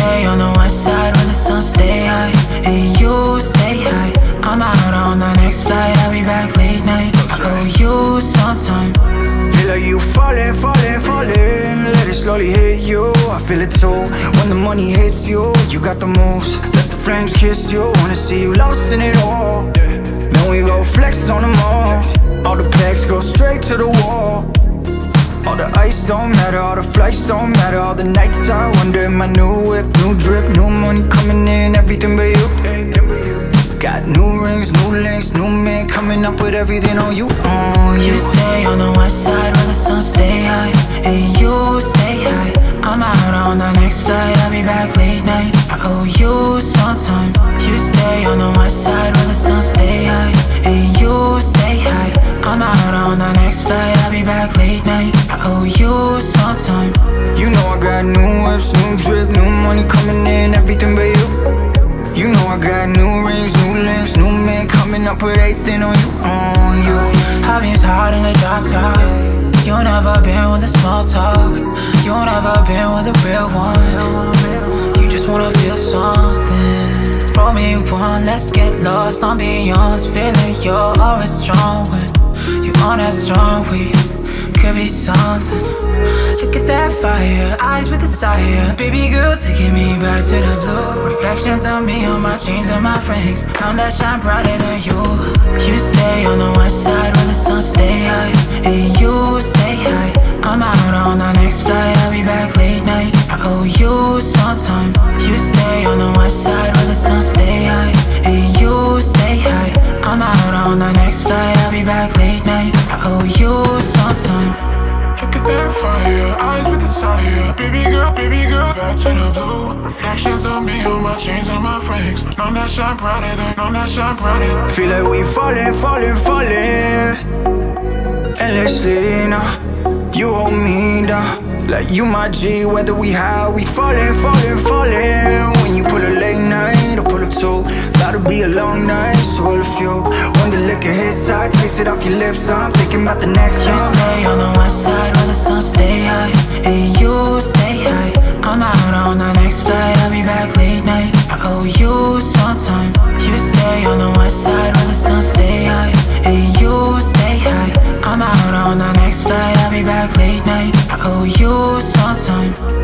day on the west side when the sun stay high And you stay high. I'm out on the next flight, I'll be back late night. Owe you sometime Feel like you falling, falling, falling. Let it slowly hit you, I feel it too. When the money hits you, you got the moves. Let the flames kiss you, wanna see you lost in it all. Then we go flex on them all. All the packs go straight to the wall. The ice don't matter, all the flights don't matter. All the nights I wonder, my new whip, new drip, new money coming in, everything but you. Got new rings, new links, new man coming up with everything on you. On You you. stay on the west side where the sun stay high, and you stay high. I'm out on the next flight, I'll be back late night. I owe you some time. You stay on the west side everything but you. You know I got new rings, new links, new man coming up with everything on you, on you. High beams hard in the dark top. You never been with the small talk. You never been with a real one. You just wanna feel something. Roll me one, let's get lost. I'm honest, feeling your aura strong. When you on that strong, we be something. Look at that fire, eyes with desire. Baby girl, taking me back to the blue. Reflections of me on my chains and my rings. None that shine brighter than you. You stay on the west side where the sun stay high, and time. Look at that fire, eyes with desire. Baby girl, baby girl, back to the blue. Reflections on me on my chains and my rings. None that shine brighter than, none that shine brighter. Feel like we falling, falling, falling. Endlessly now. You hold me down. Like you my G, whether we high, we falling, falling, falling. When you pull a late night or pull a two, Gotta be a long night, So swallow few When the liquor hits, I taste it off your lips I'm thinking about the next time. You stay on the west side while the sun stay high And you stay high. I'm out on the next flight, I'll be back late night. I owe you some time. You stay on the west side while the sun stay high And you stay high. I'm out on the next flight, I'll be back late night. I owe you some time.